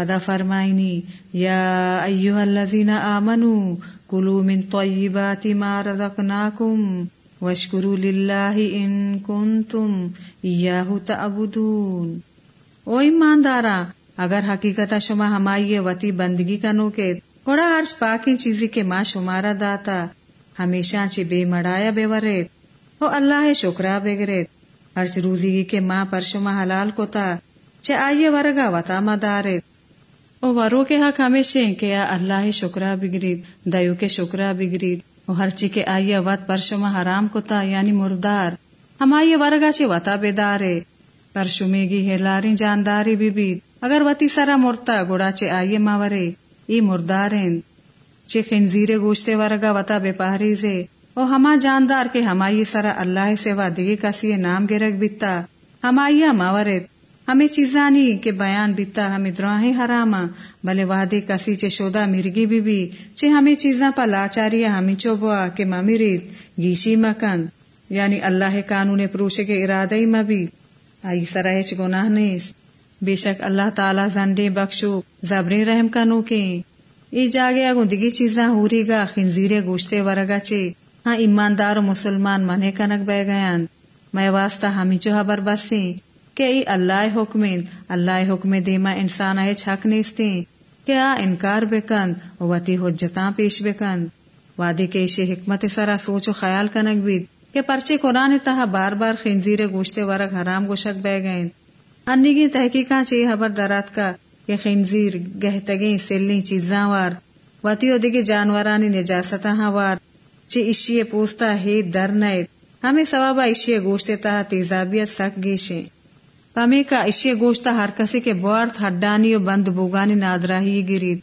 پدا فرمائنی؟ یا ایوہ الذین آمنوا کلو من طیبات ما رزقناکم وشکروا للہ ان کنتم ایاہ تعبدون۔ او ایماندارا، اگر حقیقتا شما ہمائی وتی بندگی کنو کے گوڑا ہرچ پاکی چیزی کے ماں شمارا داتا، ہمیشہ چی بے مڑایا بے ورت او اللہ شکرا بے گریت ہرچ روزی کے ماں پر شما حلال کو تا چے آئیے ورگا وتا مدارت او ورو کے حق ہمیشہ کیا اللہ شکرا بگرید دیو کے شکرا بگرید او ہر چی کے آئیے وط پر شما حرام کتا یعنی مردار۔ ہم آئیے ورگا چی وطا بیدارے پر شمی گی ہلاری جانداری بھی بید۔ اگر وتی سرا مرتا گوڑا چے آئیے ماورے۔ ای مردارین۔ چے خنزیر گوشتے ورگا وطا بے پہریزے او ہما جاندار کے ہمائی سرا اللہ سے دگی کسی نام گرگ بیتا۔ ہمائی ماورت ہمیں چیزانی کے بیان بیتا، ہمیں دراہیں حراما بلے وادی کسی چے شودا مرگی بی بی چے ہمیں چیزاں پا لاچاری ہمیں چوبوا کہ ممیرید گیشی مکن یعنی اللہ قانون پروشے کے ارادہ مبی۔ آئی سرائچ گناہ نیس۔ بے شک اللہ تعالی زنڈے بخشو زبری رحم کنو کے ای جاگے اگو دگی چیزاں ہوری گا خنزیر گوشتے ورگا چے۔ ہاں ایماندار و مسلمان منے کنک بے گیان میں واسطہ ہمیں جو حبر بسیں۔ کہ ای اللہ حکمین، اللہ حکم دیما انسان ہے چھک نیستیں کہ آ انکار بکند، وتی حجتاں پیش بکند۔ وادی کے ایشی حکمت سرا سوچ و خیال کنک بید۔ کہ پرچے قرآن تہا بار بار خنزیر گوشتے ورگ حرام گوشک بہ گئیں انگی تحقیقاں چی حبر درات کا کہ خنزیر، گہتگیں سلنی چیزاں وار۔ وتی دگے جانورانی نجاستہ ہاں وار۔ چی اشیے پوستا ہے در نیت ہمیں ثوابا اشیے گوشتے تہا تیزابیت سک گیشیں کا اشیے گوشتا ہر کسی کے بوارت ہڈانی و بند بوگانی نادراہی گرید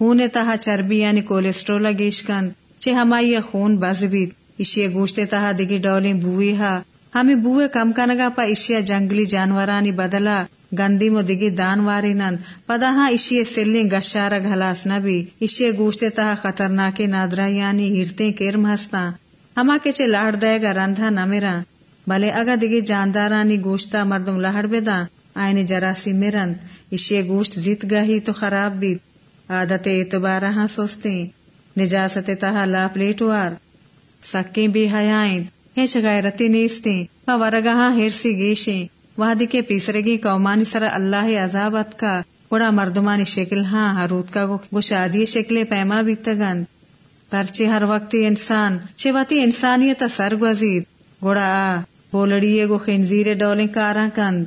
خون تہا چربی یعنی کولیسٹرول گیش کند چے ہمائی خون بز بید اشیے گوشتے تہا دگی ڈولیں بوئی ہا ہمیں بوئے کم کنگا پا اشیا جنگلی جانورانی بدلا گندی مو دگی دان واری نند پدا ہاں اشیے سلیں گشارا گھلاس نبی اشیے گوشتے تہا خطرناک نادرا یعنی ہرتے کرم ہستا ہما کے چے لاڑ دے گا رندھا نمیرا بلے اگا دگی جاندارانی گوشتا مردم لہڑ بیدا آئین جراسی مرند اشیے گوشت زیت گاہی تو خراب بیت عادت اعتبارہ ہاں سوستے نجاست تہا لا پلیٹوار سکیں بھی حیائیں، ہیچ غیرتی نیستیں ہاں و ورگاہاں ہرسی گیشیں۔ وحدی کے پیسرگی قومانی سر اللہ عذابت کا۔ گڑا مردمانی شکل ہاں حروت کا گو شادی شکل پیما بیتگن۔ پرچے ہر وقتی انسان چواتی انسانیت سر گزید گوڑا آ بولڑی گو خنزیر ڈولیں کاراں کند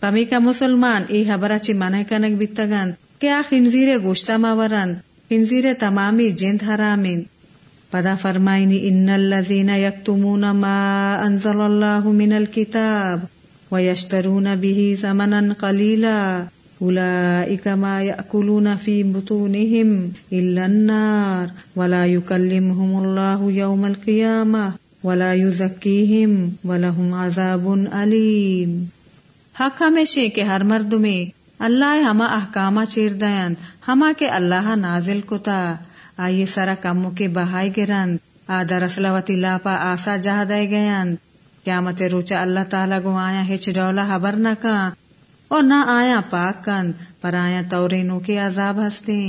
پمی کا مسلمان ای حبرہ چی منہ کنک بیتگن کہ آ خنزیر گوشتا ماورند خنزیر تمامی جند حرامین پدا فرمائنی ان الذین یکتمون ما انزل اللہ من الكتاب ويشترون به زمنا قليلا اولئك ما يأكلون في بطونهم الا النار ولا يكلمهم الله يوم القيامة ولا يزكيهم ولهم عذاب عليم حق ہمیشہ کہ ہر مرد میں اللہ ہما احکامہ چیر دیند ہما کے اللہ نازل کتا۔ آئیے سارا کمو کے بہائی گرند آدھا رسلوتی لاپا آسا جہاں دے گیند قیامت روچا اللہ تعالیٰ گو آیا ہچ ڈولا حبر نہ کا اور نہ آیا پاک کند پر آیا تورینو کے عذاب ہستے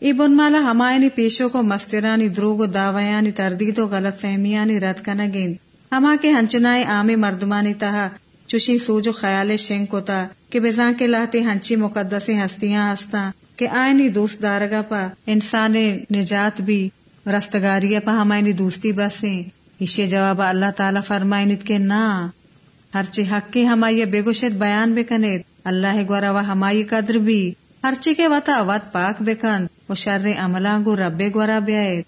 ای بن مالا ہمائنی پیشوں کو مسترانی دروگ و دعویانی تردید و غلط فہمیانی، رد کا نگین ہما کے ہنچنائے عام مردمانی تہا، چوشی سوج و خیال شنگ کو تا کہ بزاں کے لاتے ہنچی مقدس ہستیاں ہستا، کہ آئینی دوست دارگا پا انسان نجات بھی رستگاری پا ہمائنی دوستی بسیں۔ اسے جواب اللہ تعالی فرمائنت کے نا ہرچی حق کی ہمائی بے گوشت بیان بکنیت اللہ گورا و ہمائی قدر بھی ہرچی کے وطا وط پاک بکند و شر عملان گو رب گورا بیائیت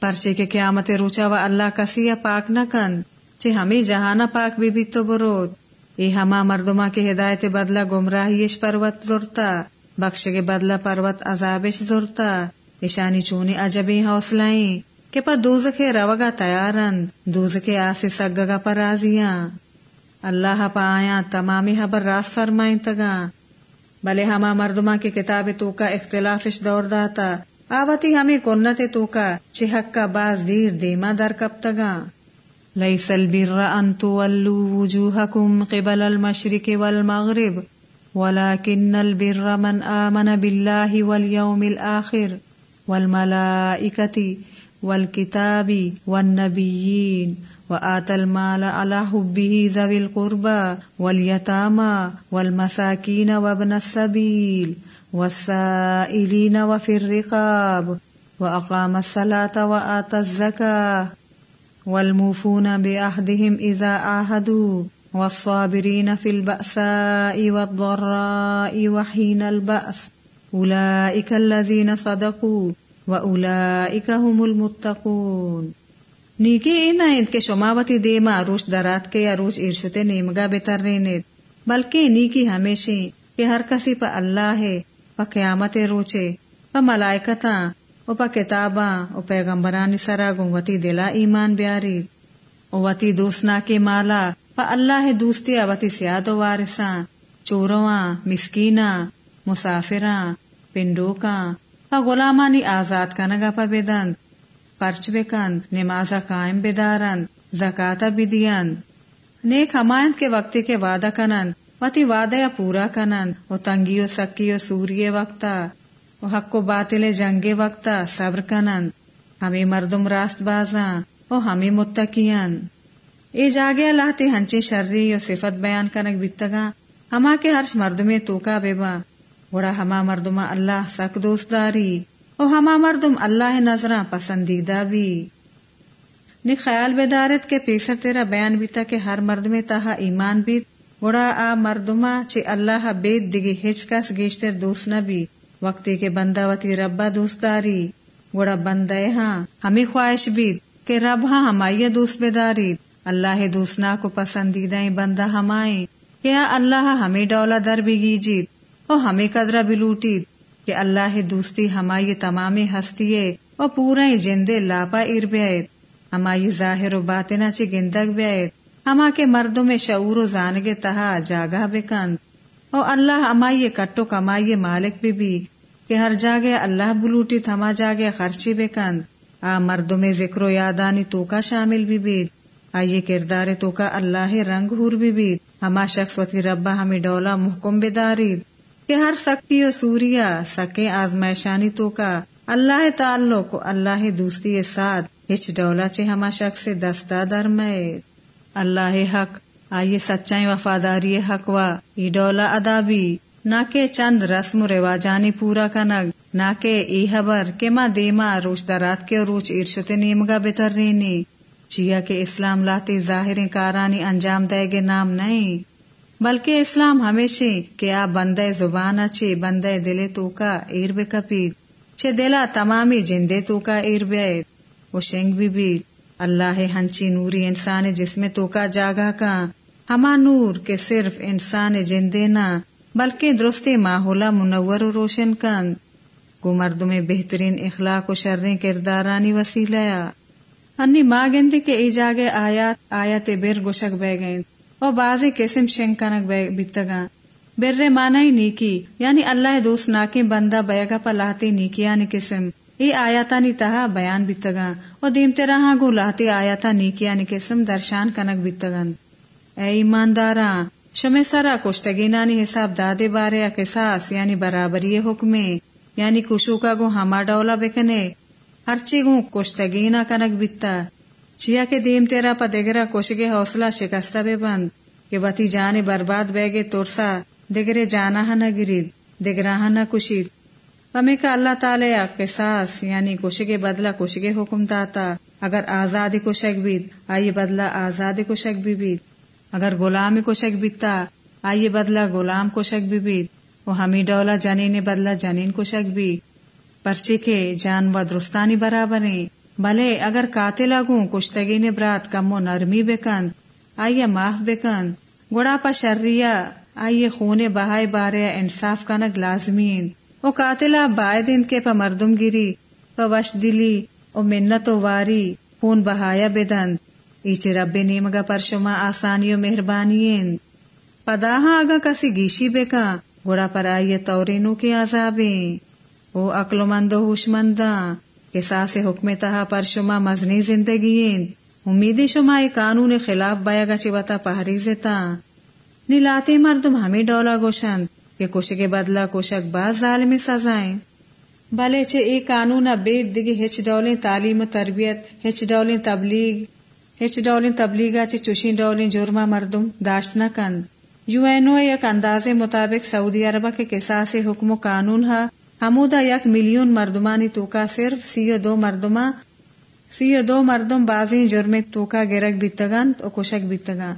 پرچے کے قیامت روچا و اللہ کسی پاک نہ کند چے ہمیں جہانا پاک بھی بھی تو برود۔ اے ہما مردما کے ہدایت بدلہ گمراہیش پروت زورتا۔ بخش کے بدلہ پروت عذابش زورتا۔ ایشانی چونی عجبی حوصلائیں۔ کہ پا دوز کے روگا تیارن۔ دوز کے آسے سگگا پر رازیاں۔ اللہ پا آیا تمامی حبر راس فرمائیں تگا بلے ہما مردما کی کتاب تو کا اختلافش دور داتا۔ آواتی ہمیں کنت تو کا چہک کا باز دیر دیما در کب تگا۔ لیس البر ان تولوا وجوہکم قبل المشرق والمغرب ولكن البر من آمن بالله واليوم الآخر والملائكة والكتاب والنبيين وآتى المال على حبه ذوي القربى واليتامى والمساكين وابن السبيل والسائلين وفي الرقاب وأقام الصلاة وآتى الزكاة والموفون بعهدهم إذا عاهدوا والصابرين في البأساء والضراء وحين البأس أولئك الذين صدقوا وأولئك هم المتقون نیکی این کے شماوتی دیما روش درات کے یا روش ارشتے نیمگا بہتر رہنے بلکہ نیکی ہمیشہ کہ ہر کسی پا اللہ ہے پا قیامت روچے پا ملائکتا او پا کتاباں او پیغمبرانی سرا گنگوتی دلا ایمان بیاری او وتی دوسنا کے مالا پا اللہ دوستی اوتی سیاد و وارساں چورواں مسکینا مسافراں پنڈوکاں پا غلامانی آزاد کنگا پا بیدند پرچ بکند نمازا قائم بدارند زکاتا بدیند نیک ہمایند کے وقتی کے وعدہ کنند وتی وعدہ پورا کنند و تنگی و سکی و سوری وقتا و حق و باطل جنگ وقتا صبر کنند ہمیں مردم راست بازاں۔ و ہمیں متقیان اے جاگے اللہ تی ہنچے شرری و صفت بیان کنک بیتگا ہما کے ہرش مردمے توکا بیبا گوڑا ہما مردما اللہ سک دوست داری او ہما مردم اللہ نظراں پسندیدہ بھی۔ نی خیال بیدارت کے پیسر تیرا بیان بیتا کہ ہر مرد میں تاہا ایمان بیت گوڑا آ مردما چے اللہ بیت دگی ہچ کس گیشتر دوست نہ بھی۔ وقتی کے بندہ وتی ربا دوستداری۔ گوڑا بندہ ہاں ہمیں خواہش بیت کہ رب ہاں ہمائی دوست بیداری۔ اللہ دوسنا کو پسندیدہ بندہ ہمائیں کیا اللہ ہمیں ڈولا در بھی گیجیت۔ او ہمیں قدرہ بھی لوٹیت۔ کہ اللہ دوستی ہمائی تمام ہستی و پورا جندے لاپا ار بیت ہمائی ظاہر و باطنا چی گندگ بیت ہما کے مردوں میں شعور و زانگ تہا جاگا بکند۔ او اللہ ہمائی کٹو کمائی مالک بھی بھی کہ ہر جاگے اللہ بلوٹی تھما جاگے خرچی بکند۔ آ مردوں میں ذکر و یادانی تو کا شامل بھی بید آئیے کردار تو کا اللہ رنگ ہور بھی بید ہما شخص وتی ربا ہمیں ڈولا محکم بدارید۔ کہ ہر سکتی و سوریا سکے آزمائشانی تو کا اللہ تعلق کو اللہ دوستی ساتھ ہچ ڈولا چے ہما شخص دستا درمے اللہ حق، آئیے سچائی وفاداری حق وا، ای ڈولا ادا بھی نہ کہ چند رسم و رواجانی پورا کنگ، نہ کہ ای حبر کہ ماں دیما روش درات کے روچ ارشت نیمگا بہتر رینی چیا کہ اسلام لاتے ظاہر کارانی انجام دے گے نام نہیں۔ بلکہ اسلام ہمیشہ کیا بندے زبان اچھے بندے دلے تو کا ایر بے کپید چھ دلا تمامی جندے تو کا ایر وہ شنگ بھی بھی، اللہ ہنچی نوری انسان جس میں تو کا جاگا کا۔ ہما نور کے صرف انسان جندے نہ بلکہ درست ماحولہ منور و روشن کند کو مرد میں بہترین اخلاق و شریں کردارانی وسیلیا انی ماں گندے کے ایجاگے آیات آیات بیر گوشک بے گئیں اور بعض قسم شنکنک بیتگا بر مانا نیکی یعنی اللہ دوست ناکی بندہ بیگا پا لاتی نیکی یعنی قسم۔ ای آیاتا نی تہا بیان بیتگا و دیم تیرا ہاں گو لاتی آیاتا نیکی یعنی قسم درشان کنک بیتگن اے ایماندارا شمی سرا کشتگینانی حساب دادے بارے قصاص یعنی برابری حکمے۔ یعنی کشو کا گو ہما ڈولا بکنے۔ ہرچی گو کشتگینا کنک بیتا چیا کے دیم تیرا پا دگرا کوشگے حوصلہ شکستہ بے بند۔ کہ بتی جانے برباد بے گے تورسا دگرے جانا نہ گرید دگرا نہ کشید۔ ہمیں کا اللہ تعالی قصاص یعنی کوشگے بدلا کوشگے حکم داتا۔ اگر آزادی کو شک بید، آئیے بدلا آزادی کو شک بھی بید۔ اگر غلام کو شک بیتا آئیے بدلا غلام کو شک بھی بید۔ وہ ہمیں ڈولا جنین بدلا جنین کو شک بھی پرچے کے جان و درستانی برابر ہیں بھلے اگر کاتے لگوں کشتگی نے برات کم و نرمی بکن، آئیے معاف بکن۔ گڑا پا شریا آئیے خون بہائے بارے انصاف کنگ لازمین۔ او قاتلہ بائے دن کے پا مردم گری، پا وش دلی، او منت و واری، خون بہایا بدن۔ ایچے رب نیمگا پر شما آسانی و مہربانی پداہا آگا کسی گیشی بکا گڑا پر آئیے تورینو کے عذابیں۔ او اکل مند و ہوش منداں۔ ساس حکم تہا پر شما مزنی زندگی امیدی شما ای قانون خلاف بایا گا چی وطا پہری زتا۔ نیلاتی مردم ہمیں ڈولا گوشند کہ کوشے کے بدلہ کوشک باز ظالمی سزائیں۔ بھلے چے ای قانون بید دگی ہچ ڈولیں تعلیم و تربیت، ہچ ڈولیں تبلیغ، ہچ ڈولیں تبلیغا چے چوشیں ڈولیں جرما مردم داشت نہ کند۔ یو این او یک اندازے مطابق سعودی عربہ کے قصاص حکم و قانون ہا ہمودا یک ملیون مردمانی توکا صرف سی دو مردما سی دو مردم بازی جرم توکا گرک بیتگند و کشک بیتگا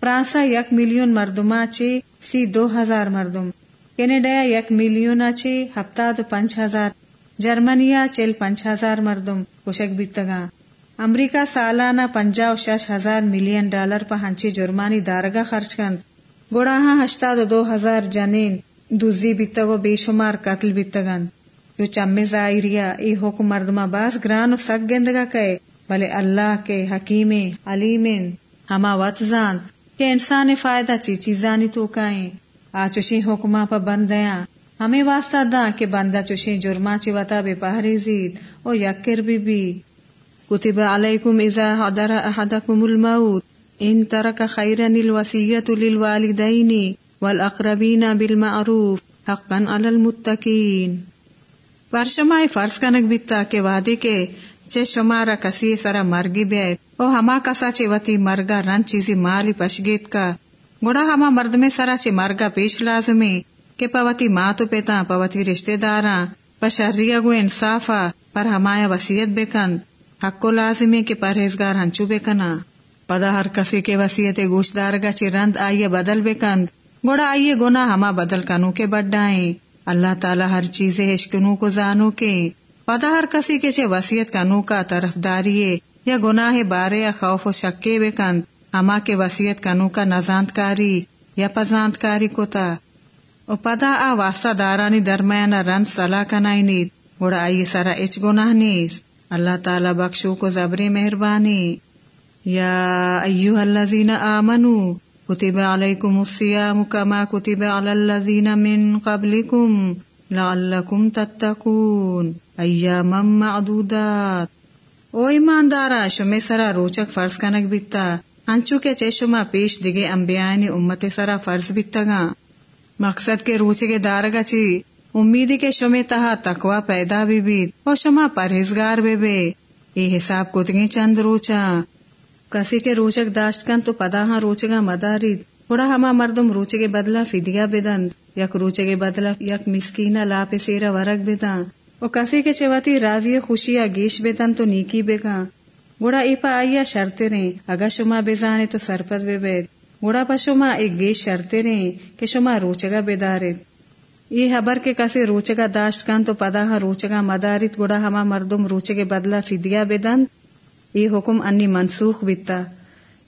فرانسا یک ملیون مردما چے سی دو ہزار مردم۔ کینیڈیا یک ملیون چے ہفتہ دو پنچ ہزار۔ جرمنیا چل پنچ ہزار مردم کشک بیتگا امریکہ سالانہ پنجا و شش ہزار ملین ڈالر پہ ہنچی جرمانی دارگا خرچ کند۔ گوڑا ہاں ہشتا دو ہزار جنین۔ دوزی بیتگو بے شمار قتل بیتگن جو چمے زائریا، ای حکم مردما باس گران و سگ گندگا کئے. بلے اللہ کے حکیم علیمین، ہما وط زان. کہ انسان فائدہ چی چیزانی تو کائیں. آ چوشی حکما پا بندیاں. ہمیں واسطہ دا کہ بندہ چوشی جرما چی وطا بے پہری زید. او یکر بی بی. کتب علیکم اذا حضر احدکم الموت. ان ترک خیرن الوسیت للوالدین. والاقربین بالمعروف حقا علی المتقین۔ پر شما فرض کنک بیتا کہ وعدے کے چے شمارا کسی سرا مرگی بیت او ہما کسا چے وتی مرگا رن چیزی مالی پشگیت کا۔ گڑا ہما مرد میں سرا چے مرگا پیش لازمی کہ پوتی ماں تو پیتا پوتی رشتے داراں پشریا گو انصافا، پر ہمایا وسیعت بکند حق کو لازمی کہ پرہیزگار ہنچو بکنا۔ پدا ہر کسی کے وسیعت گوشدار گا چی رند آئیے بدل بے کند گوڑا، آئیے گنا ہما بدل کنو کے بڈائیں اللہ تعالی ہر چیز ہشکنو کو زانو کے۔ پدا ہر کسی کے چے وسیعت کنو کا طرف داریے۔ یا گناہ بارے یا خوف و شکے بے کند۔ ہما کے وسیعت کنو کا نزانت کاری یا پزانت کاری کو تا او پدا آ واسطہ دارانی درمیان رند صلاح کنائی نید۔ گوڑا، آئیے سرا اچ گناہ نیز۔ اللہ تعالی بخشو کو زبری مہربانی۔ يا أيها الذين آمنوا كتب عليكم الصيام كما كتب على الذين من قبلكم لعلكم تتقون. أياما معدودات. او ایماندارا شمی سرا روچک فرض کنک بیتا. انچو کے چے شما پیش دگے انبیانی امت سرا فرض بیتا گا مقصد کے روچے کے دارگا چی. امیدی کے شمی تہا تقوی پیدا بھی بیت اور شما پرہیزگار بے بے یہ حساب کتگی چند روچا. کسی کے روچک داشت کن تو پدا ہاں روچگا مدارید تھوڑا ہما مردم روچے کے بدلا فدیا بدند یک روچے کے بدلا یک مسکینا لا سیرا ورک بدن او کسی کے چواتی راضی خوشیا گیش بیتن تو نیکی بگا گوڑا ای پا آئیا شرطے رہیں اگا شما بزانے تو سرپت بے بید گوڑا پا شما ایک گیش شرطے رہیں کہ شما روچگا بیدارید یہ حبر کے کسی روچگا داشت کن تو پدا ہاں روچگا مدارید گوڑا ہما مردم روچے کے بدلا فدیا بدند یہ حکم انی منسوخ بیتا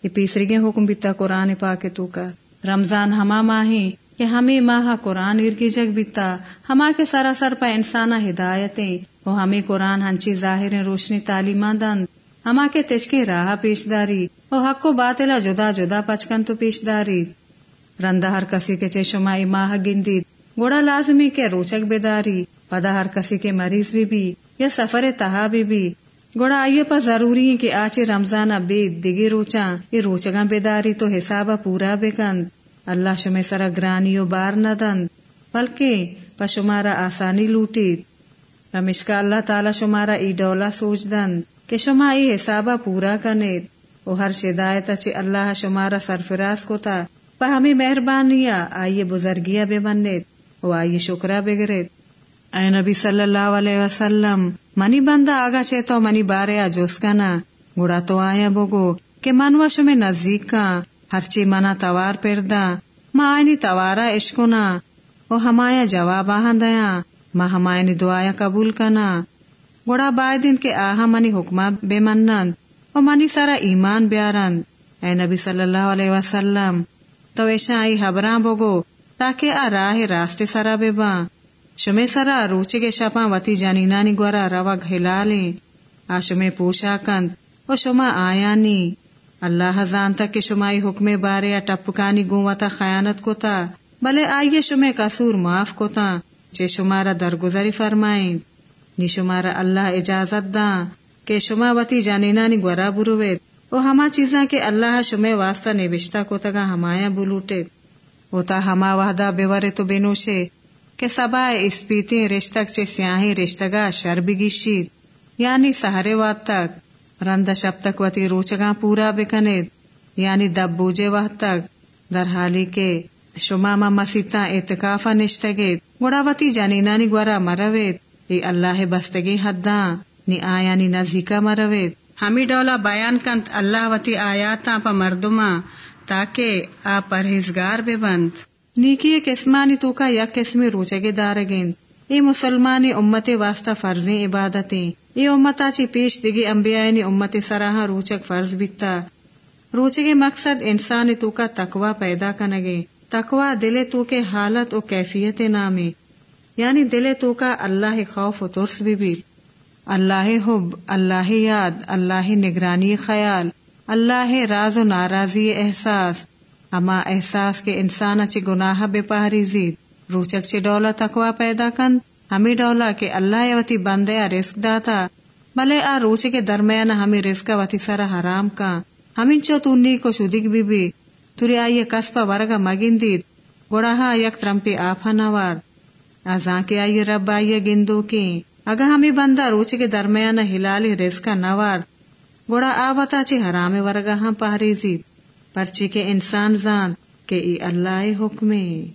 یہ پیسری حکم بیتا قرآن پاک تو کا رمضان ہما ماہی کہ ہمیں ماہ قرآن ارگی جگ بیتا ہما کے سراسر پا انسانا ہدایتیں وہ ہمیں قرآن ہنچی ظاہر روشنی تعلیمان دند ہما کے تجکے راہ پیش داری وہ حق کو باطلا جدا جدا پچکن تو پیش داری رندہ ہر کسی کے چشمائی ماہ گندی گوڑا لازمی کے روچک بیداری پدا ہر کسی کے مریض بھی بھی یا سفر تہا بھی بھی گوڑا آئیے پا ضروری ہے کہ آچے رمضان بے دگے روچاں، یہ روچگاں بیداری تو حسابہ پورا بے اللہ شمع سرا گرانی بار نہ دند۔ بلکہ پا شمارا آسانی لوٹی۔ پمشکا اللہ تعالی شمارا ای ڈولا سوچ دند۔ کہ شما ای حسابہ پورا کنید۔ او ہر شدایت اچھے اللہ شمارا سرفراز کو تا پا ہمیں مہربانیا آئیے بزرگیا بے بنید۔ او آئیے شکرہ بگرید اے نبی صلی اللہ علیہ وسلم، منی بندہ آگا چے تو منی بارے جوس کنا، گڑا تو آیا بگو، کہ من وش میں نزدیک کا، ہر چی منا توار پردا ما آئینی توارا عشقنا او ہمایا جواب آہن دیا ما ہمائنی دعایا قبول کنا۔ گڑا بائے دن کے آہا منی حکمہ بے منند، او منی سارا ایمان بیارند۔ اے نبی صلی اللہ علیہ وسلم، تو ایشا آئی حبران بگو، تاکہ آ راہ راستے سرا بے باں شمے سرا روچے کے شپا وتی جانی نانی گورا روا گھلالیں آ شمے پوشا کند، او شما آیانی۔ اللہ زانتا کہ شمائی حکم بارے یا ٹپکانی گوتا خیانت کو تا بلے آئیے شمے قصور معاف کو تا چے شمارا درگزری فرمائیں۔ نی شمارا اللہ اجازت دا کہ شما وتی جانینانی گورا بروید۔ او ہما چیزاں کے اللہ شمے واسطہ نبشتہ کو تگا ہمایا بلوٹے اوتا ہما وحدہ بیورے تو بینوشے کہ سبا اسپیتی رشتک چے سیاہی رشتگا شر بگیشید یعنی سہرے وات تک۔ رند شب تک وتی روچگاں پورا بکنید۔ یعنی دب بوجے وقت تک۔ در حالی کے شما ما مسیتا اعتکافا نشتگید۔ گوڑا وتی جانینانی گورا مروید۔ ای اللہ بستگی حداں۔ نی آیا نی نزیکا مروید۔ ہمی ڈولا بیان کنت اللہ وتی آیاتا پا مردما تاکہ آ پرہیزگار بے بند نیکی قسمانی تو کا یک قسمی روچے دارگین ای مسلمانی امت واسطہ فرضیں عبادتیں۔ ای امتا چی پیش دگی انبیاء امت سراہا روچک فرض بیتا۔ روچے مقصد انسانی تو کا تقوی پیدا کنگے۔ تقوی دل تو کے حالت و کیفیت نامے۔ یعنی دل تو کا اللہ خوف و ترس بھی بیت اللہ حب، اللہ یاد، اللہ نگرانی خیال، اللہ راز و ناراضی احساس۔ اما احساس کے انسان اچ گناہ بے پہری زید روچک چ ڈولا تقوا پیدا کن ہمیں ڈولا کے اللہ وتی بندے رزق داتا بلے آ روچے کے درمیان ہمیں رزق وتی سرا حرام کا ہمیں چو تنی کو شدگ بی بی تری آئیے کسپا ورگا مگن دید گوڑا ہا یک ترمپی آفا نوار آزاں کے آئیے رب آئیے گندو کی اگر ہمیں بندہ روچ کے درمیان ہلالی رزقا نوار گوڑا آوتا چی حرام ورگا ہم پہریزی پرچی کے انسان زان کہ ای اللہ حکمے۔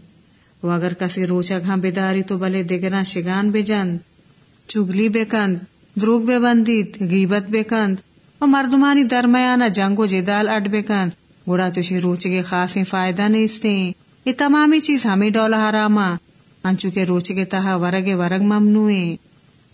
و اگر کسی روچک ہم بیداری تو بلے دگرا شگان بے جند چگلی بے کند دروگ بے بندید غیبت بے کند و مردمانی درمیان جنگ و جدال اڈ بے کند گوڑا چوشی روچ کے خاصی فائدہ نیستیں۔ یہ تمامی چیز ہمیں ڈولا حراما انچو کے روچ کے تہا ورگ ورگ ممنوعیں۔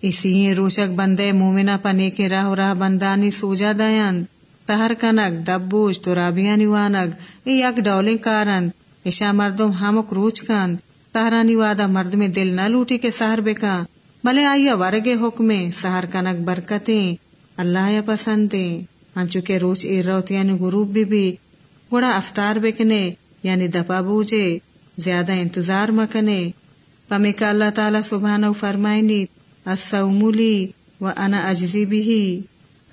اسی روشک بندے مومنا پنے کے راہ راہ بندانی سوجا دیان تہر کنک دبوش تو رابیانی وانگ ای یک ڈولیں کارند ایشا مردم ہمک روچ کند تہرانی وادا مرد میں دل نہ لوٹی کے سہر بکا بلے آئیا ورگے حکمے سہر کنک برکتیں اللہ یا پسندیں انچو کے روچ ای روت یعنی غروب بھی بھی گوڑا افطار بکنے یعنی دپا بوجے زیادہ انتظار مکنے پمی کا اللہ تعالی سبحانہ فرمائنی السومولی و انا اجزی بھی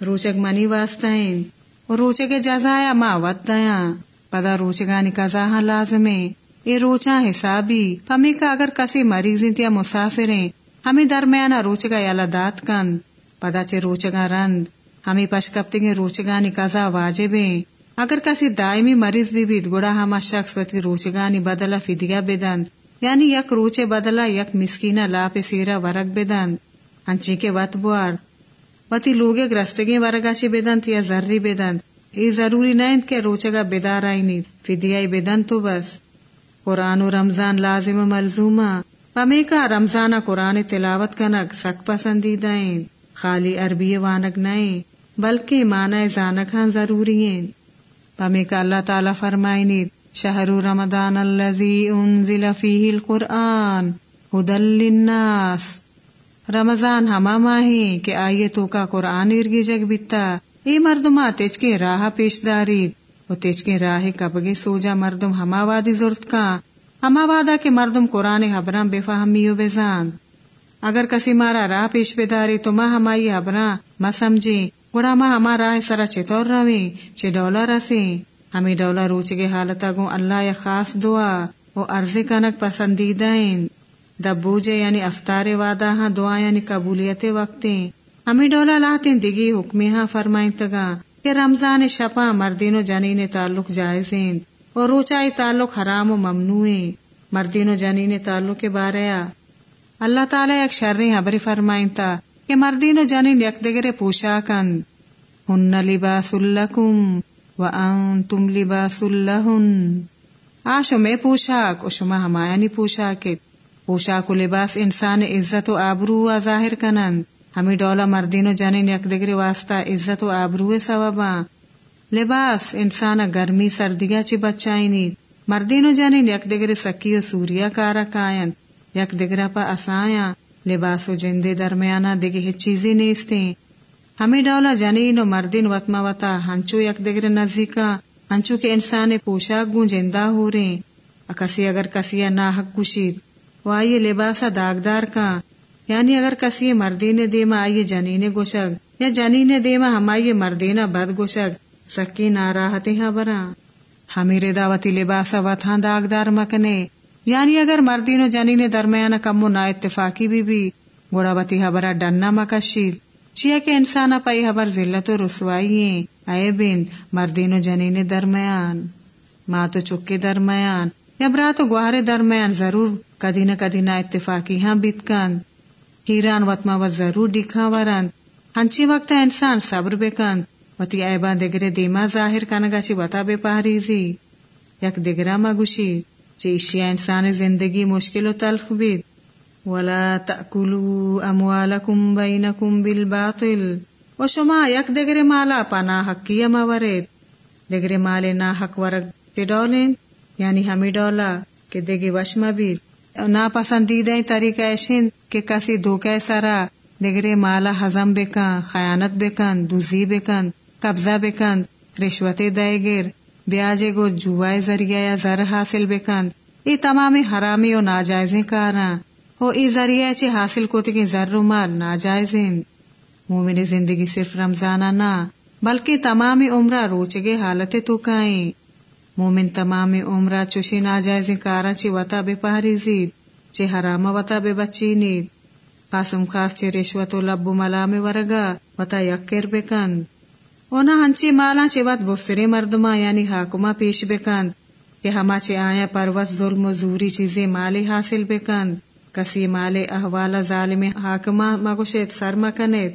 روچک منی واسطائن اور روچے کے جزایا ما ودیا پدا روچگانی قضاہاں لازمے۔ اے روچا حسابی پمی کا اگر کسی مریضی تیا مسافریں، ہمیں درمیانا روچگا یلا دات کند پدا چے روچگا رند۔ ہمیں پشکپتگی روچگانی قضا واجبیں اگر کسی دائمی مریض بھی بیت گڑا ہما شخص وتی روچگانی بدلا فدیا بدند یعنی یک روچے بدلا یک مسکینہ لا پہ سیرا ورگ بدند انچی کے وط بوار۔ وتی لوگے گرستگی ورگا چی یا ذری بدند ای ضروری نہیں کہ روچگا بدار آئی نید۔ فدیائی بدند تو بس۔ قرآن و رمضان لازم و ملزومہ۔ پمی کا رمضان قرآن تلاوت کنک سک پسندیدہ خالی عربی وانک نہیں بلکہ معنی زانک ہاں ضروری ہیں۔ پمی کا اللہ تعالی فرمائی نید۔ شہر رمضان الذي انزل فيه القرآن۔ هدى للناس۔ رمضان ہما ماہی کہ آئیے تو کا قرآن ارگی جگ بیتا۔ ای مردما تیج کے راہ پیش داری۔ و تیج کے راہ کبگے سوجا مردم ہما وادی زرت کا۔ ہما وادا کے مردم قرآن حبران بے فہمیو بزان اگر کسی مارا راہ پیش بداری تو ماں ہمائی حبران ما سمجھی گڑا ماں ہما راہ سرا چطور روی چے ڈولا رسی ہمیں ڈولا روچ کے حالتا گو اللہ یا خاص دعا۔ وہ عرض کنک پسندیدہ دبوجے یعنی افطار وعدہ ہاں دعا یعنی قبولیت وقتیں۔ ہمیں ڈولا لاتے دگی حکمی ہاں فرمائیں تگا کہ رمضان شپا مردین و جنین تعلق جائزیں اور روچائی تعلق حرام و ممنوع مردین و جنین تعلق کے بارے اللہ تعالی ایک شرری حبری فرمائیں تا کہ مردین و جنین یک دگرے پوشا کن۔ ہن لباس لکم وانتم لباس لہن۔ آشو میں پوشاک و شما ہمایانی پوشاکت۔ پوشاک و لباس انسان عزت و آبرو و ظاہر کنند۔ ہمیں ڈولا مردین و جنین یک دگری واسطہ عزت و آبرو سببا لباس انسان گرمی سردگا چی بچائنی مردین و جنین یک دگری سکی و سوریا کارا کائن۔ یک دگرا پا اسایا لباس و جندے درمیانا دگی ہی چیزی نیستیں۔ ہمیں ڈولا جنین و مردین وطما وطا ہنچو یک دگر نزدیکا ہنچو کے انسان پوشاک گون جندہ ہو رہے کسی اگر کسی ناحق گشید وہ آئیے لباسا داغدار کا۔ یعنی اگر کسی مردین دیما آئیے جنین گوشگ، یا جنین دیما ہم آئیے مردین بد گوشگ سکی ناراحتی ہاں برا۔ ہمیرے دعوتی لباسا وتھاں داغدار مکنے۔ یعنی اگر مردین و جنین درمیان کم و نا اتفاقی بھی بھی، گوڑا وتی حبرا ڈننا مکشید چیا کہ انسان پائی حبر ذلت و رسوائی اے بند مردین و جنین درمیان۔ ماں تو چکے درمیان۔ یا برا تو گوہر درمیان ضرور کدی نہ کدی نہ اتفاقی ہاں بیتکند ہیران وطما و ضرور ڈکھا ورند ہنچی وقت انسان صبر بکند وتی ایبا دگرے دیما ظاہر کنگا چی وطا بے پہریزی یک دگرا ما گوشی۔ چی اشیا انسان زندگی مشکل و تلخ بید۔ ولا تأکلوا اموالکم بینکم بالباطل۔ و شما یک دگرے مالا پنا حقی ما ورد دگرے مالے نا حق ورگ تی ڈولین یعنی ہمی ڈولا کہ دگی وشما بید۔ ناپسندیدہ طریقہ ایشن کہ کسی دھوکے سرا دگرے مالا ہزم بکن، خیانت بکن، دوزی بکن، قبضہ بکن رشوت دے گر بیاجے گو جوائے ذریعہ یا زر حاصل بکن۔ ای تمام حرامی و ناجائزیں کاراں او ای ذریعہ چی حاصل کو تکی زر و مال ناجائزیں مومن زندگی صرف رمضانہ نہ بلکہ تمام عمرہ روچگے حالت تو کائیں۔ مومن تمام عمرہ چوشی ناجائز کارا چی وطا بے پہری زید چی حرام وطا بے بچی نید۔ قاسم خاص چی رشوت و لب و ملام ورگا، وطا یکر بکند اونا ہنچی مالا چی وط بسری مردما یعنی حاکما پیش بکند کہ ہما چی آیا پروس ظلم و زوری چیزیں مالی حاصل بکند کسی مال احوال ظالم حاکما مگوشت سر مکنید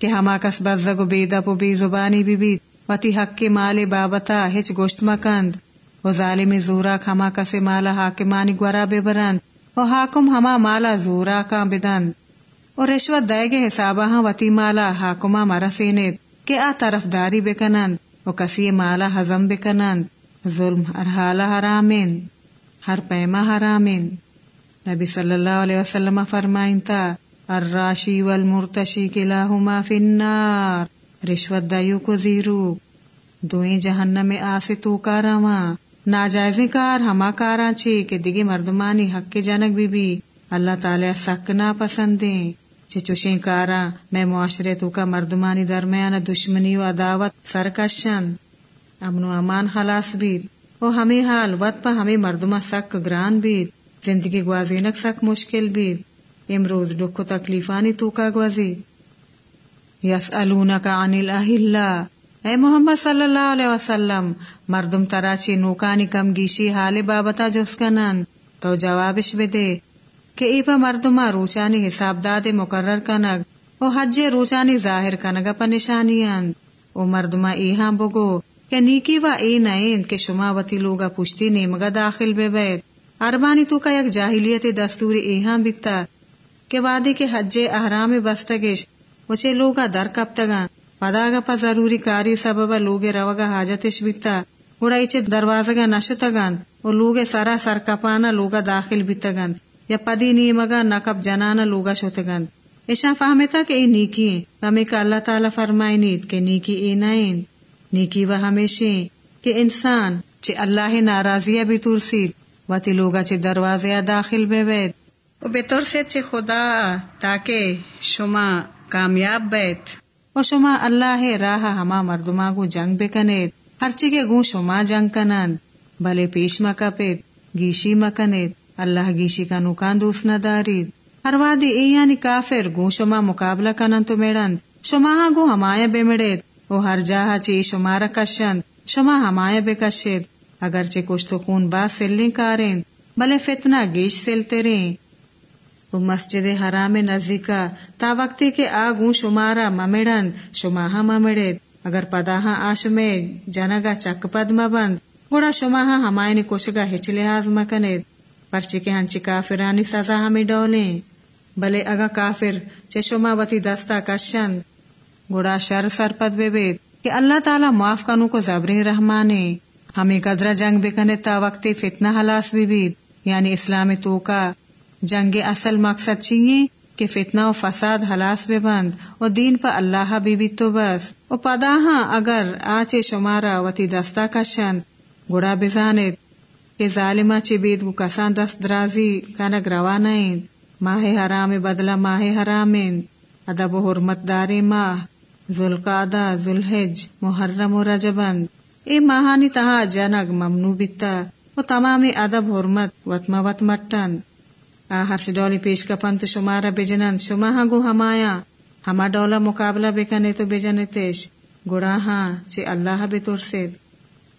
کہ ہما کس بزگ و بیدب و بی زبانی بی بید۔ وتی حق کے مال بابتا، ہچ گوشت مکند. و ظالم زورا ہما کسے مالا حاکمانی گورا بے برند. و حاکم ہما مالا زورا کا بدند. اور رشوت دے گے حسابہ ہاں وتی مالا حاکمہ مرا سینید. کہ آ طرف داری بکنند و کسی مالا ہزم بکنند ظلم ہر حالا حرامین. ہر پیما حرامین. نبی صلی اللہ علیہ وسلم فرمائن تا الراشی والمرتشی کلاہما فی النار. رشوت دائیو کو زیرو۔ دوئیں جہنم میں آسے تو کارا ماں کار، ہما کارا چی کہ دگی مردمانی حق کے جنک بی بی۔ اللہ تعالی سک نا پسندیں چی چوشیں کارا میں معاشرے تو کا مردمانی درمیان دشمنی و عداوت سرکشن امن و امان خلاص بید۔ او ہمیں حال وط پا ہمیں مردمہ سک گران بید۔ زندگی گوازینک سک مشکل بید۔ امروز ڈکو تکلیفانی تو کا گوازی یس کا انل اے محمد صلی اللہ علیہ وسلم، مردم تراچی نوکانی کم گیشی حال بابتا جس کنن. تو جوابش بدے کہ ایپا مردما روچانی حساب داد مقرر کنگ او حج روچانی ظاہر کنگ پا نشانیاں. او مردما ایہاں بگو کہ نیکی و ای نائن کہ شما وتی لوگا پشتی نیمگا داخل بے بیت اربانی تو کا یک جاہلیت دستور ایہاں بکتا کہ وادی کے حج احرام بستگش وچے لوگا در کب پداگا پا ضروری کاری سبب لوگ روگا حاجتش بیتا گوڑا ایچے دروازگا نشتگاند و لوگ سرا سر کپانا لوگا داخل بیتگاند یا پدی نیمگا نقب جنانا لوگا شتگاند ایشا فہمتا کہ ای نیکی ہیں ہمیں کا اللہ تعالی فرمائنید کہ نیکی ای نائن نیکی و ہمیشہ کہ انسان چے اللہ ناراضیہ بھی ترسید و تی لوگا چے دروازے داخل بے بید و بے ترسید چے خدا تاکہ شما کامیاب بیت و شما اللہ راہ ہما مردما گو جنگ بے کنید ہر چیگے گو شما جنگ کنند بلے پیش مکپید گیشی مکنید اللہ گیشی کا نکان دوس نہ دارید ہر وادی ای یعنی کافر گو شما مقابلہ کنن تو میڑند شما ہاں گو ہمایا بے مڑید او ہر جاہا چی شما را کشند شما ہمایا بے کشید اگر کچھ تو خون با سلنے کارین بلے فتنہ گیش سلتے رہیں وہ مسجد حرام نزدیکا تا وقتی کے آگوں شمارا ممڑند، شماہا ممڑید۔ اگر پداہا آشمے جنگا چک پد مبند، گوڑا شماہا ہمائنی کوشگا ہچ لحاظ مکنید۔ پرچی کے ہنچی کافرانی سزا ہمیں ڈولیں۔ بلے اگا کافر چے شما وتی دستا کشند۔ گوڑا شر سر پد بے کہ اللہ تعالی معاف کنو کو زبری رحمانے۔ ہمیں قدرہ جنگ بکنے تا وقتی فتنہ حلاس بھی یعنی اسلام تو کا جنگ اصل مقصد چیئے کہ فتنہ و فساد ہلاس بے بند و دین پا اللہ بی بی تو بس. و پداہاں اگر آچے شمارا وتی دستا کشن، گڑا بزاند کہ ظالمہ چی بید و کسان دست درازی، کنگ روانائند ماہ حرام بدلا ماہ حرامین. ادب و حرمت داری ماہ. ذوالقادہ ذوالحج، محرم و رجبند اے ماہانی تہا جنگ ممنو بیتا. و تمام ادب حرمت وطما وط آ ہرچ ڈولی پیش کا پنت شمارا بجنند شما ہاں گو ہمایا ہما ڈولا مقابلہ بکنے تو بجنتش گڑا ہاں چے اللہ بے ترسید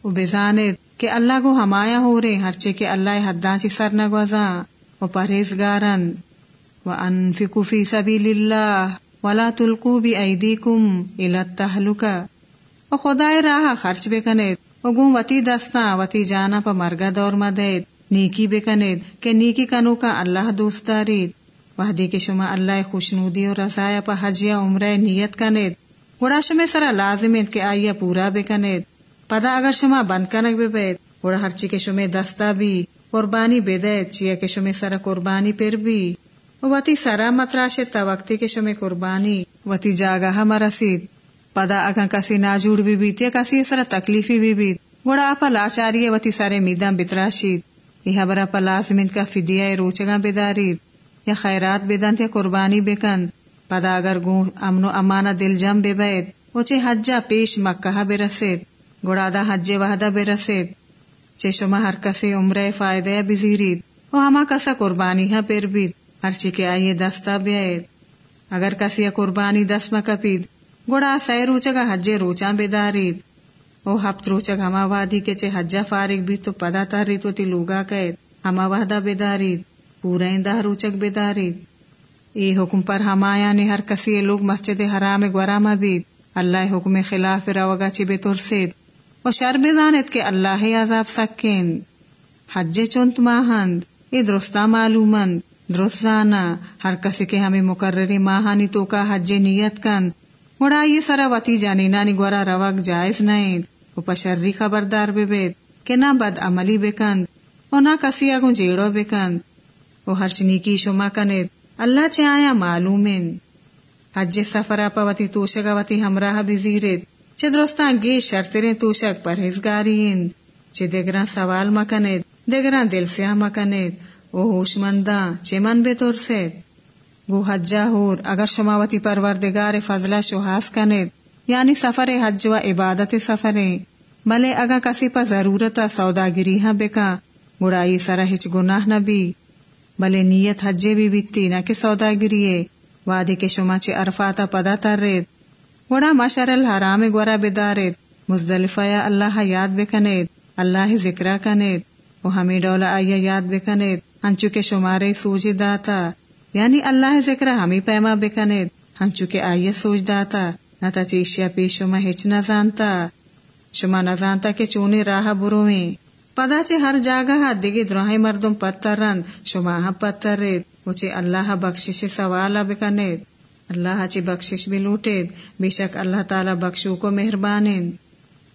و بزاند کہ اللہ گو ہمایا ہو رہے ہرچے کہ اللہ حداں چی سر نگوزاں و پرہیزگارن و انفقو فی سبیل اللہ ولا تلقو بی ایدیکم الى التحلکہ و خدای راہ خرچ بکنید و گون وتی دستا وتی جانا پا مرگا دور مدید نیکی بکنید، کہ نیکی کنو کا اللہ دوست دارید. وحدی کے شما اللہ خوشنودی اور رضایا پا حجیا عمرہ نیت کنید. گوڑا شما سرا لازمید کہ آئیا پورا بکنید. پدا اگر شما بند کنک ببید، گوڑا ہرچی کے شما دستا بھی قربانی بدید، چیا کے شما سرا قربانی پر بھی وتی سرا متراشت تا وقتی کے شما قربانی، وتی جاگا ہم رسید. پدا اگا کسی ناجوڑ بھی بیت یا کسی سرا تکلیفی بھی بیت. گوڑا آپ لاچاری وتی سارے میدان بتراشید. یہ برا پا لازمند کا فدیہ روچگاں بدارید یا خیرات بدن یا قربانی بکند۔ پدا اگر گو امن و امانہ دل جم بے بید وچے حجا پیش مکہ برسید گوڑا دا حج وحدہ برسید چے شما ہر کسی عمرہ فائدہ بزیرید و ہما کسا قربانی ہا پیر بید۔ ہر چکے آئیے دستا بیائید اگر کسی قربانی دست مکپید گوڑا سی روچگا حج روچاں بیدارید۔ او ہفت روچگ ہما وادی کے چے حجا فارغ بھی تو پدا تحریت و تی لوگا قید ہما وحدہ روچک بیدارید حکم پر ہمایا نے ہر کسی لوگ مسجد حرام گوراما بید اللہ حکم خلاف روگا چی بے ترسید و شر بزانت کے اللہ عذاب سکین حج چونت ماہند ای درستا معلومند درست زانا ہر کسی کے ہمیں مقرری ماہانی تو کا حج نیت کند مڑا یہ سرا وتی جانی، نانی گورا روگ جائز نہیں و پشری خبردار بے بید کہ نہ بد عملی بکند و نہ کسی اگو جیڑو بکند و ہر چنی کی شما کنید، اللہ چے آیا معلومین۔ حج سفرا پا وتی توشگا وتی ہمراہ بزیرید چے درستان گے شرطرین توشک پرہزگارین چے دگران سوال مکنید دگران دل سیاہ مکنید او ہوش منداں، چے من بے ترسید۔ گو حجا ہور اگر شماوتی پروردگار فضلہ شہاس کنید یعنی سفر حج و عبادت سفریں، بلے اگا کسی پا ضرورت سودا گری ہاں بکا، گڑائی سرا ہچ گناہ نہ بھی بلے نیت حجے بھی بیتی نہ کہ سودا گریے وادی کے شما چے عرفاتا پدا تر رید گڑا مشر الحرام گورا بدارید، مزدلفہ یا اللہ یاد بکنید، اللہ ذکرہ کنید، وہ ہمیں ڈولا آیا یاد بکنید، انچو کے شمارے سوجی داتا یعنی اللہ ذکر ہمیں پیما بکنید ہنچو کے آئیے سوچ داتا، نہ تا چیشیا پی شما ہچ نہ جانتا شما نہ جانتا کہ چونی راہ برویں پدا چے ہر جاگہ دیگی دروہی مردم پتر رند، شما ہاں پتر رید۔ وچے اللہ بخشش سوالا بکنید اللہ چی بخشش بھی لوٹید۔ بے شک اللہ تعالی بخشو کو مہربانید۔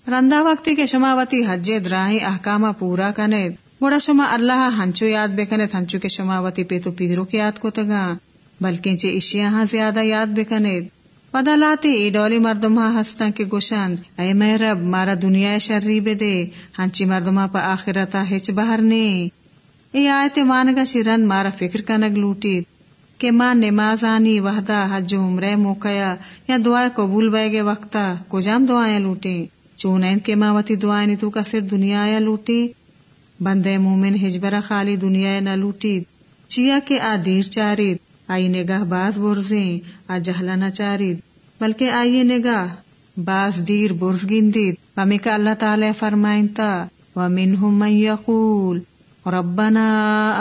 رندا وقتی کے شما وتی حج دراہی احکامہ پورا کنید۔ گوڑا شما اللہ ہنچو یاد بکنید ہنچو کے شما وتی پیتو پیدرو کے یاد کو تگا بلکہ چے اشیاء ہاں زیادہ یاد بکنید پدا لاتے ای ڈولی مردمہ ہستن کے گوشند اے میں رب مارا دنیا شرری بے دے ہنچی مردمہ پا آخرتا ہچ بہر نے ای آیت مانگا شرند مارا فکر کنگ لوٹید کہ ماں نماز آنی وحدہ حج عمرہ موقعیا یا دعائیں قبول بیگے وقتا کجام دعائیں لوٹیں چونین کے ماں وتی دعائیں تو کا صرف دنیا یا لوٹی بندے مومن ہجبرا خالی دنیا نہ لوٹید چیا کے آ دیر چارید، آئی نگاہ باز برزیں، آ جہلا نہ چارید، بلکہ آئیے نگاہ باز دیر برز گندید۔ ومی کا اللہ تعالی فرمائن تا ومنہم من یقول، ربنا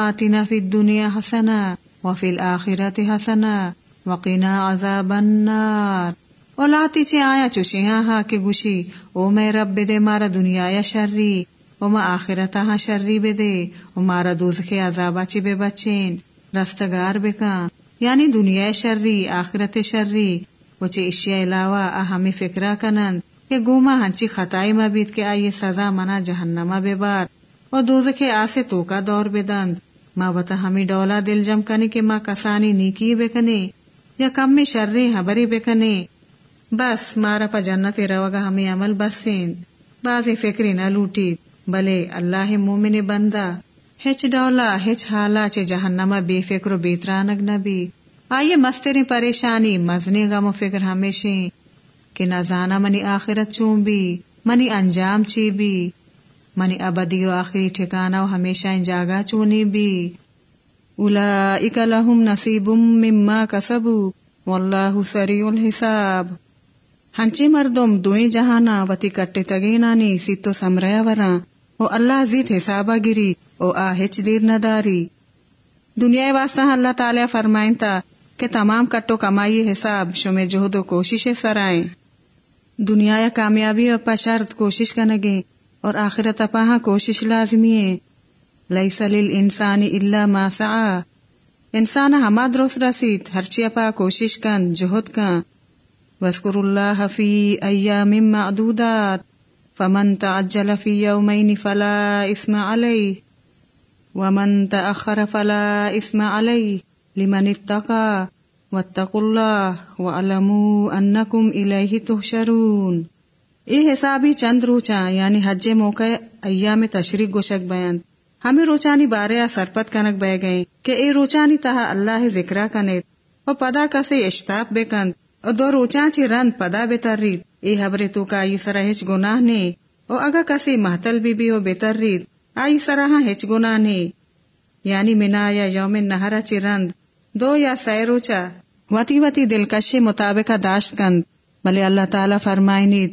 آتنا فی الدنیا حسنا وفی الآخرت حسنا وقنا عذاب النار۔ اولاتی چے آیا چوشی ہاں ہاں کے گوشی، او میں رب دے مارا دنیا یا شرری او ما آخرتا ہاں شرری بے دے او مارا دوزخ عذابا چی بے بچین، رستگار بکا یعنی دنیا شرری، آخرت شرری. وچے اشیاء علاوہ آ ہمیں فکرہ کنند کہ گوما ہنچی خطائی مبید کے آئیے سزا منا جہنما بے بار. اور دوزخ آسے تو کا دور بے دند. ماں بتا ہمیں ڈولا دل جم کنے کے ماں کسانی نیکی بکنے یا کم میں شرری حبری بکنے بس مارا پا جنت روگا ہمیں عمل بسین. بازی فکری نہ لوٹی بلے اللہ مومن بندہ، ہچ ڈولا، ہچ حالا چے جہنما بے فکر و بیترانگ نبی۔ آئیے مستری پریشانی مزنی غم و فکر ہمیشہ کہ نہ زانا منی آخرت چون بھی منی انجام چی بھی منی ابدی و آخری ٹھکانا و ہمیشہ ان جاگا چونی بھی اولئک لهم نصیب مما کسبو، واللہ سریع الحساب۔ ہنچی مردم دوئی جہانا، وتی کٹے تگینانی سیتو سمریا ورا۔ او اللہ زیت حسابا گری، او آہچ دیر نداری دنیا واسطہ اللہ تعالی فرمائن تا کہ تمام کٹو کمائی حساب شمے جہد و کوشش سرائیں دنیا یا کامیابی اپا شرط کوشش کنگے اور آخرت اپا ہاں کوشش لازمی ہے لیس للانسان الا ما سعا۔ انسان ہما درست رسید، ہرچی اپا کوشش کن، جہد کن۔ وذکر اللہ فی ایام معدودات۔ فمن تعجل فی یومین فلا اسم علیہ ومن تأخر فلا اسم علیہ لمن اتقا واتقوا اللہ وعلموا انکم الیہ تحشرون۔ ای حسابی چند روچا یعنی حج موقع ایام تشریق گوشک بیان۔ ہمیں روچانی بارے سرپت کنک بہ گئے کہ اے روچانی تہا اللہ ذکرہ کنیت و پدا کسے اشتاب بے کند او دو روچان چی رند پدا بہتر رید ای حبر تو کا ای سرا ہچ گناہ نے او اگا کسی محتل بی بی ہو بہتر رید آئی سرا ہاں ہچ گناہ نے یعنی منا یا یوم نہرا چی رند دو یا سی روچا وتی وتی دلکشی مطابق داشت کند بلے اللہ تعالی فرمائنید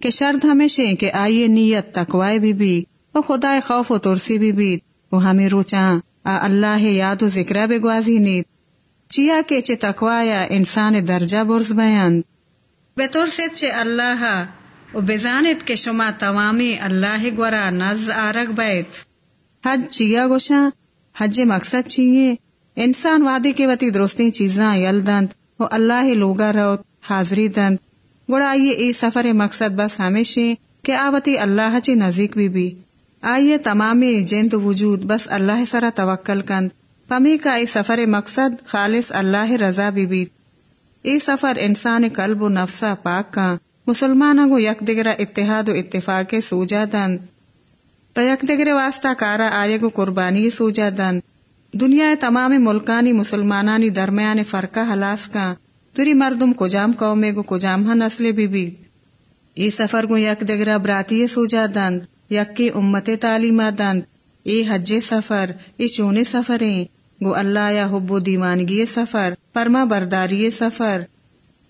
کہ شرط ہمیشہ کہ آئیے نیت تقوائے بی بی او خدا خوف و ترسی بی بی وہ ہمیں روچاں آ اللہ یاد و ذکرہ بے گوازی نیت چیا کے چے تقوایا انسان درجہ برز بیان۔ بطور سے چے اللہ و بزانت کے شما تمامی اللہ گورا نز آرگ بیت۔ حج چیا گوشا حج مقصد چیئے۔ انسان وادی کے وتی درستی چیزاں یل دند و اللہ لوگا روت حاضری دند۔ گوڑا آئیے ای سفر مقصد بس ہمیشہ کہ آوتی اللہ چی نزدیک بھی بھی۔ آئیے تمامی جنت وجود بس اللہ سرا توکل کند۔ پمی کا ای سفر مقصد خالص اللہ رضا بھی بیت ای سفر انسان قلب و نفسا پاک کا مسلمان کو یک دگرا اتحاد و اتفاق سوجا دن۔ تو یک دگرے واسطہ کارا آئے گو قربانی سوجا دن۔ دنیا تمام ملکانی مسلمانانی درمیان فرقہ حلاس کا۔ تری مردم کجام قومے گو کجام ہن نسل بھی بی ای سفر گو یک دگرا براتی سوجا دن۔ یک کی امت تعلیمات دن۔ ای حج سفر ای چونے سفریں۔ گو اللہ یا حب و دیوانگی سفر پرما برداری سفر،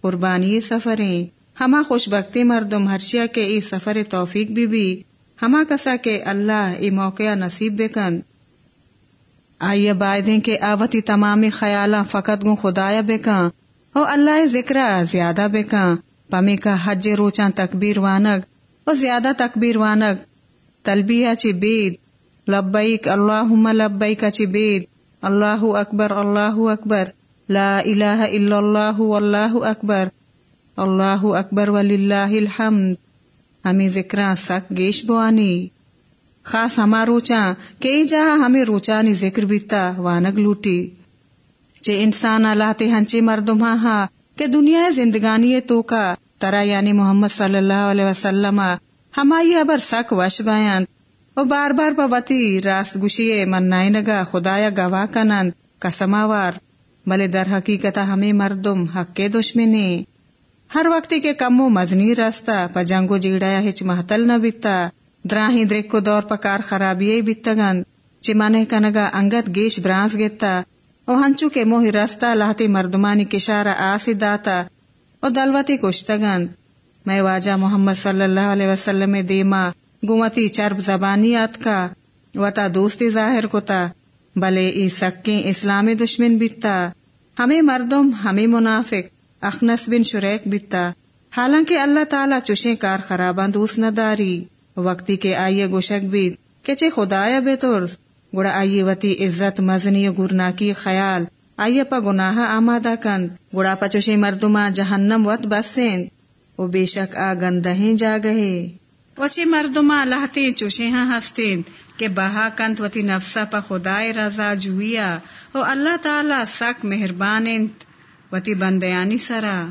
قربانی سفریں۔ ہما خوش بختی مردم ہرشیا کے ای سفر توفیق بھی بھی۔ ہما کسا کے اللہ ای موقع نصیب بکن۔ آئیے بائدیں کے آوتی تمام خیالاں فقط گو خدایا بکن۔ او اللہ ذکر زیادہ بکن۔ پمی کا حج روچاں تکبیر وانگ۔ او زیادہ تکبیر وانگ۔ تلبیہ چی بید۔ لبیک اللہم لبیک چی بید۔ اللہ اکبر اللہ اکبر لا الہ الا اللہ واللہ اکبر اللہ اکبر وللہ الحمد ہمیں ذکر سک گیش بوانی خاص ہما روچا کئی جہا ہمیں روچانی ذکر بیتا وانگ لوٹی چے انسان اللہ تے ہنچے مردم ہاں کہ دنیا زندگانی تو کا ترا یعنی محمد صلی اللہ علیہ وسلم ہمائی ابر سک وش بیان او بار بار وتی راس گشیے منائے نگا خدایا گواہ کنند کسماوار بلے در حقیقت ہمیں مردم حق کے دشمنی. ہر وقتی کے کمو مزنی رستا پجنگو جیڑایا ہچ محتل نہ بیتا. دراہی درک کو دور پکار خرابی بیتگند. چمانے کنگا انگت گیش برانس گتا او ہنچو کے موہی رستا لاہتی مردمانی کشارہ آسی داتا. او دلوتی کشتگند. میں واجہ محمد صلی اللہ علیہ وسلم دیما. گوتی چرب زبانیات کا وتا دوستی ظاہر کوتا، بلے ای سکیں اسلامی دشمن بیتا۔ ہمیں مردم، ہمیں منافق، اخنس بن شریک بیتا۔ حالانکہ اللہ تعالی چوشیں کار خراباں دوست نہ داری۔ وقتی کے آئیے گوشک بیت کہ خدایا بے ترس۔ گڑا آئیے وتی عزت، مزنی گرنا کی خیال۔ آئیے پا گناہ آمادہ کند۔ گڑا پا چوشے مردما جہنم وط بسین وہ بے شک آ گندہیں جا گئے۔ وچی مردما لہتے چوشے ہاں ہستین کہ بہا کنت وتی نفسا پا خدائے رضا جویا او اللہ تعالی سک مہربان وتی بندیانی سرا